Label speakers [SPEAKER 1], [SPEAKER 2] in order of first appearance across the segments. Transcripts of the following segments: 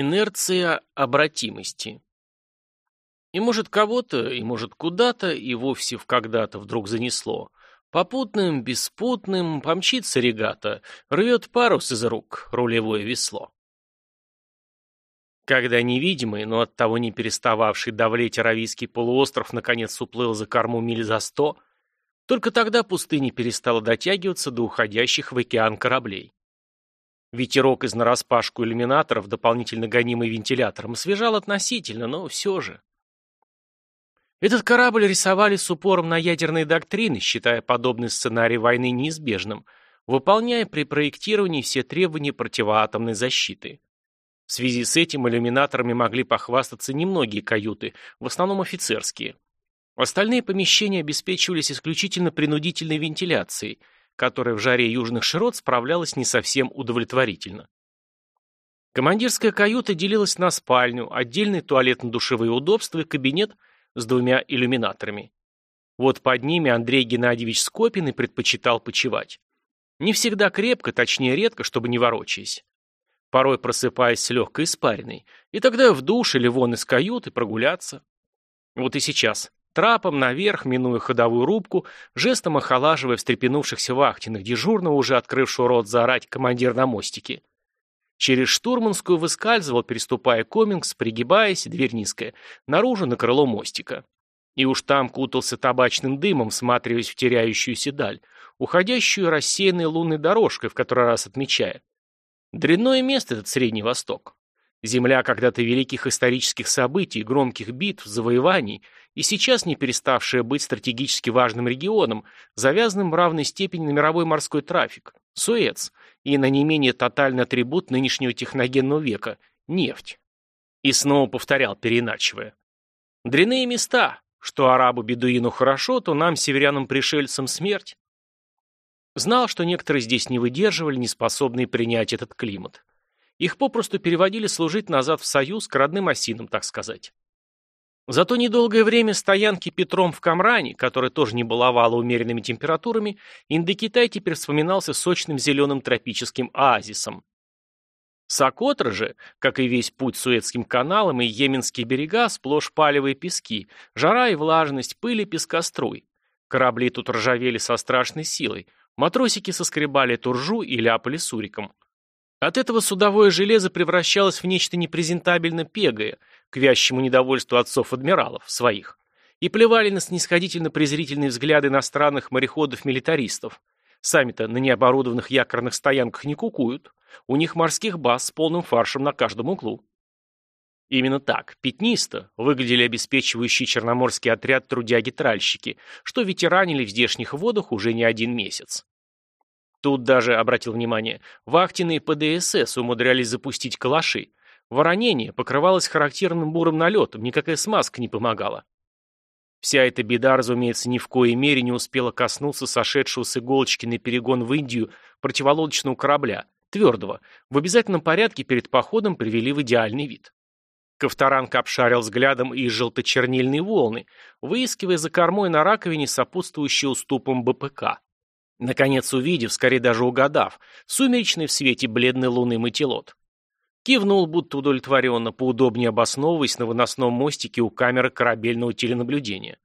[SPEAKER 1] Инерция обратимости. И может кого-то, и может куда-то, и вовсе в когда-то вдруг занесло. Попутным, беспутным помчится регата, рвет парус из рук, рулевое весло. Когда невидимый, но оттого не перестававший давлеть Аравийский полуостров наконец уплыл за корму миль за сто, только тогда пустыня перестала дотягиваться до уходящих в океан кораблей. Ветерок из нараспашку иллюминаторов, дополнительно гонимый вентилятором, освежал относительно, но все же. Этот корабль рисовали с упором на ядерные доктрины, считая подобный сценарий войны неизбежным, выполняя при проектировании все требования противоатомной защиты. В связи с этим иллюминаторами могли похвастаться немногие каюты, в основном офицерские. Остальные помещения обеспечивались исключительно принудительной вентиляцией – которая в жаре южных широт справлялась не совсем удовлетворительно. Командирская каюта делилась на спальню, отдельный туалетно-душевые удобства и кабинет с двумя иллюминаторами. Вот под ними Андрей Геннадьевич Скопин и предпочитал почевать. Не всегда крепко, точнее редко, чтобы не ворочаясь. Порой просыпаясь с легкой испариной. И тогда в душ или вон из каюты прогуляться. Вот и сейчас. Трапом наверх, минуя ходовую рубку, жестом охолаживая встрепенувшихся вахтенных, дежурного, уже открывшего рот заорать командир на мостике. Через штурманскую выскальзывал, переступая комингс, пригибаясь, дверь низкая, наружу на крыло мостика. И уж там кутался табачным дымом, всматриваясь в теряющуюся даль, уходящую рассеянной лунной дорожкой, в который раз отмечая. Дрянное место этот Средний Восток. Земля когда-то великих исторических событий, громких битв, завоеваний, и сейчас не переставшая быть стратегически важным регионом, завязанным в равной степени на мировой морской трафик, Суэц, и на не менее тотальный атрибут нынешнего техногенного века – нефть. И снова повторял, переиначивая. Дряные места, что арабу-бедуину хорошо, то нам, северянам-пришельцам, смерть. Знал, что некоторые здесь не выдерживали, не способные принять этот климат. Их попросту переводили служить назад в Союз к родным осинам, так сказать. Зато недолгое время стоянки Петром в Камране, которая тоже не баловала умеренными температурами, Индокитай теперь вспоминался сочным зеленым тропическим оазисом. Сокотра же, как и весь путь Суэцким каналом и Йеменские берега, сплошь палевые пески, жара и влажность, пыль и пескоструй. Корабли тут ржавели со страшной силой, матросики соскребали туржу и ляпали суриком. От этого судовое железо превращалось в нечто непрезентабельно пегое, к вящему недовольству отцов-адмиралов, своих, и плевали на снисходительно-презрительные взгляды иностранных мореходов-милитаристов. Сами-то на необорудованных якорных стоянках не кукуют, у них морских баз с полным фаршем на каждом углу. Именно так, пятнисто, выглядели обеспечивающие черноморский отряд трудяги-тральщики, что ветеранили в здешних водах уже не один месяц. Тут даже, обратил внимание, вахтенные ПДСС умудрялись запустить калаши. Воронение покрывалось характерным бурым налетом, никакая смазка не помогала. Вся эта беда, разумеется, ни в коей мере не успела коснуться сошедшего с иголочки на перегон в Индию противолодочного корабля, твердого, в обязательном порядке перед походом привели в идеальный вид. Ковторанг обшарил взглядом и желто-чернильные волны, выискивая за кормой на раковине сопутствующие уступом БПК. Наконец увидев, скорее даже угадав, сумеречный в свете бледной луны мотилот. Кивнул, будто удовлетворенно, поудобнее обосновываясь на выносном мостике у камеры корабельного теленаблюдения.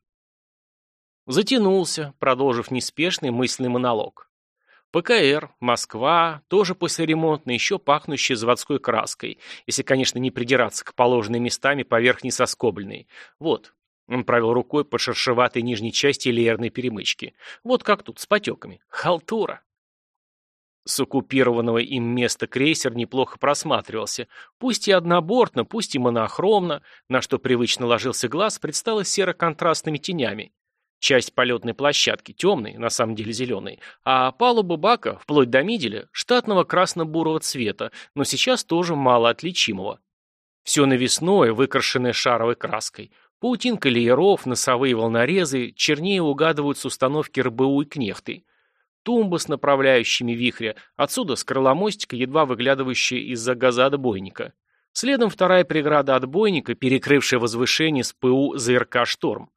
[SPEAKER 1] Затянулся, продолжив неспешный мысленный монолог. ПКР, Москва, тоже послеремонтная, еще пахнущая заводской краской, если, конечно, не придираться к положенной местами поверх несоскобленной. Вот, он провел рукой по шершеватой нижней части леерной перемычки. Вот как тут, с потеками. Халтура. С оккупированного им места крейсер неплохо просматривался. Пусть и однобортно, пусть и монохромно, на что привычно ложился глаз, предстало серо-контрастными тенями. Часть полетной площадки темной, на самом деле зеленой, а палуба бака, вплоть до миделя, штатного красно-бурого цвета, но сейчас тоже мало отличимого. Все навесное, выкрашенное шаровой краской – Паутинка лееров, носовые волнорезы, чернее угадываются установки РБУ и кнехты. Тумба с направляющими вихря, отсюда скрыломостика, едва выглядывающая из-за газа отбойника. Следом вторая преграда отбойника, перекрывшая возвышение с ПУ ЗРК «Шторм».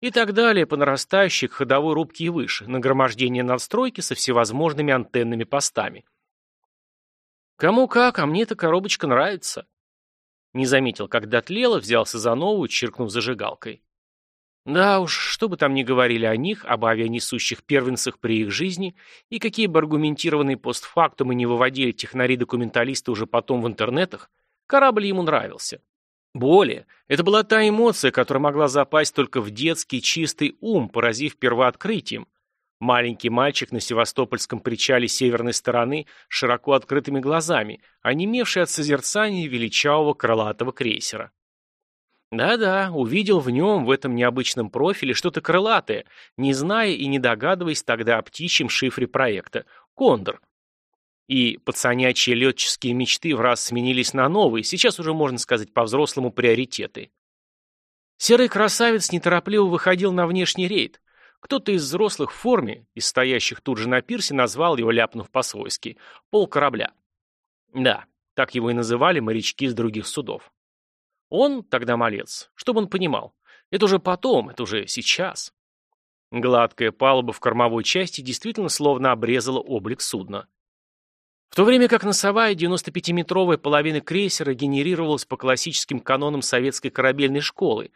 [SPEAKER 1] И так далее по нарастающей к ходовой рубке и выше, нагромождение надстройки со всевозможными антенными постами. Кому как, а мне эта коробочка нравится. Не заметил, когда тлело, взялся за новую, чиркнув зажигалкой. Да уж, что бы там ни говорили о них, об авианесущих первенцах при их жизни, и какие бы аргументированные постфактумы не выводили технари-документалисты уже потом в интернетах, корабль ему нравился. Более, это была та эмоция, которая могла запасть только в детский чистый ум, поразив первооткрытием. Маленький мальчик на севастопольском причале северной стороны широко открытыми глазами, онемевший от созерцания величавого крылатого крейсера. Да-да, увидел в нем, в этом необычном профиле, что-то крылатое, не зная и не догадываясь тогда о птичьем шифре проекта — Кондор. И пацанячьи летческие мечты в раз сменились на новые, сейчас уже, можно сказать, по-взрослому приоритеты. Серый красавец неторопливо выходил на внешний рейд. Кто-то из взрослых в форме, из стоящих тут же на пирсе, назвал его, ляпнув по-свойски, пол корабля. Да, так его и называли морячки с других судов. Он тогда малец, чтобы он понимал. Это уже потом, это уже сейчас. Гладкая палуба в кормовой части действительно словно обрезала облик судна. В то время как носовая 95-метровая половина крейсера генерировалась по классическим канонам советской корабельной школы,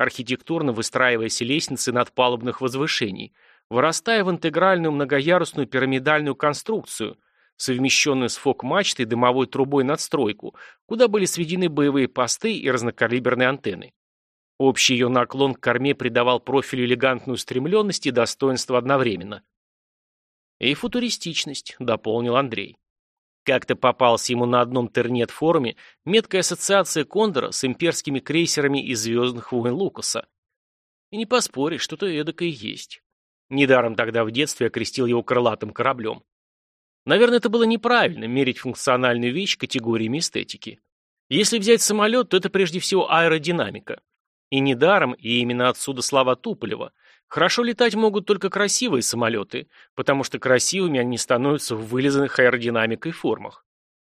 [SPEAKER 1] архитектурно выстраиваясь лестницы над палубных возвышений, вырастая в интегральную многоярусную пирамидальную конструкцию – совмещенную с фок-мачтой дымовой трубой надстройку, куда были сведены боевые посты и разнокалиберные антенны. Общий ее наклон к корме придавал профилю элегантную стремленность и достоинство одновременно. «И футуристичность», — дополнил Андрей. Как-то попался ему на одном тернет-форуме меткая ассоциация Кондора с имперскими крейсерами из «Звездных войн» Лукаса. И не поспоришь, что-то эдакое есть. Недаром тогда в детстве окрестил его крылатым кораблем. Наверное, это было неправильно, мерить функциональную вещь категориями эстетики. Если взять самолет, то это прежде всего аэродинамика. И недаром, и именно отсюда слова Туполева. Хорошо летать могут только красивые самолеты, потому что красивыми они становятся в вылизанных аэродинамикой формах.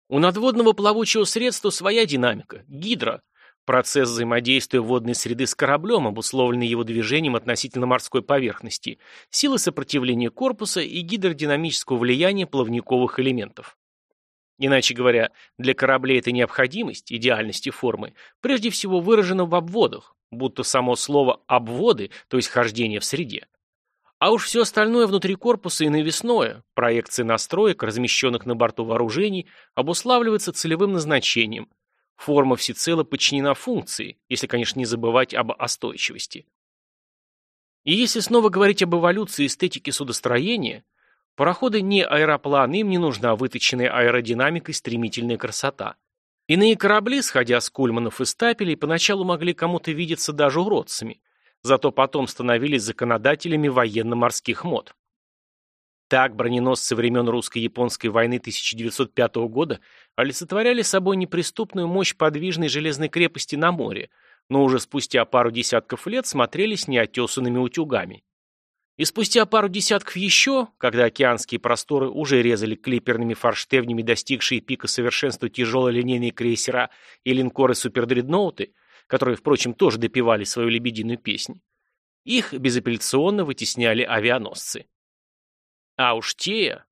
[SPEAKER 1] У надводного плавучего средства своя динамика – гидро, Процесс взаимодействия водной среды с кораблем, обусловленный его движением относительно морской поверхности, силы сопротивления корпуса и гидродинамического влияния плавниковых элементов. Иначе говоря, для кораблей эта необходимость, идеальности формы, прежде всего выражена в обводах, будто само слово «обводы», то есть хождение в среде. А уж все остальное внутри корпуса и навесное, проекции настроек, размещенных на борту вооружений, обуславливается целевым назначением, Форма всецело подчинена функции, если, конечно, не забывать об остойчивости. И если снова говорить об эволюции эстетики судостроения, пароходы не аэропланы, им не нужна выточенная аэродинамикой стремительная красота. Иные корабли, сходя с кульманов и стапелей, поначалу могли кому-то видеться даже уродцами, зато потом становились законодателями военно-морских мод. Так броненосцы времен русско-японской войны 1905 года олицетворяли собой неприступную мощь подвижной железной крепости на море, но уже спустя пару десятков лет смотрелись неотесанными утюгами. И спустя пару десятков еще, когда океанские просторы уже резали клиперными форштевнями достигшие пика совершенства тяжелые линейные крейсера и линкоры-супердредноуты, которые, впрочем, тоже допевали свою лебединую песнь, их безапелляционно вытесняли авианосцы. А уж те,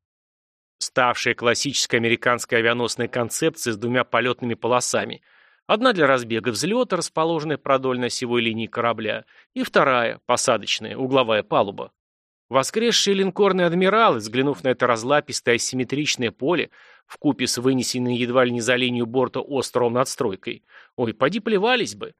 [SPEAKER 1] ставшая классической американской авианосной концепцией с двумя полетными полосами, одна для разбега взлета, расположенная продольно осевой линии корабля, и вторая, посадочная, угловая палуба. Воскресшие линкорные адмиралы, взглянув на это разлапистое асимметричное поле, в купе с вынесенной едва ли не за линию борта островом надстройкой, ой, поди плевались бы.